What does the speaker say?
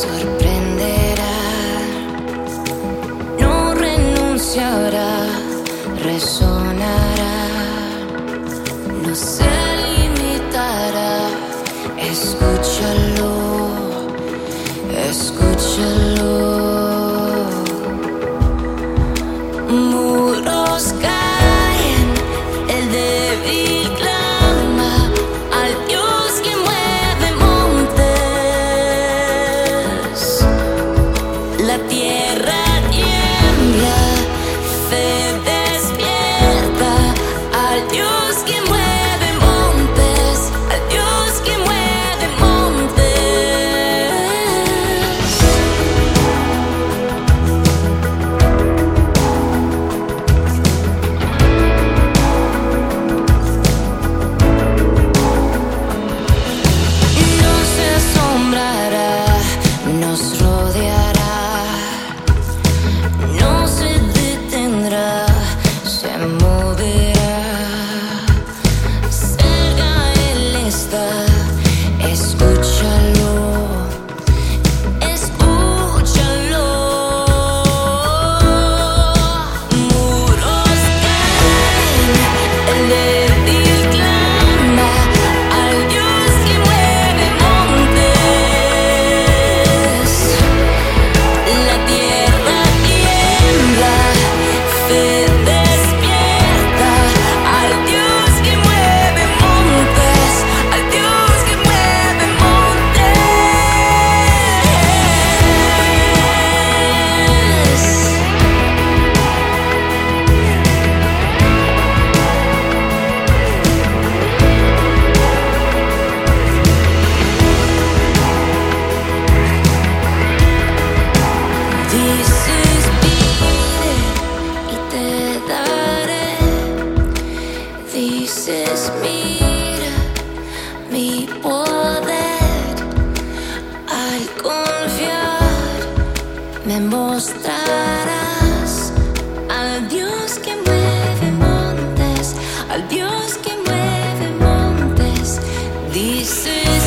sorprenderás, no renunciará, resonará, no sé. confiar, me mostrarás al Dios que mueve montes, al Dios que mueve montes. Dice.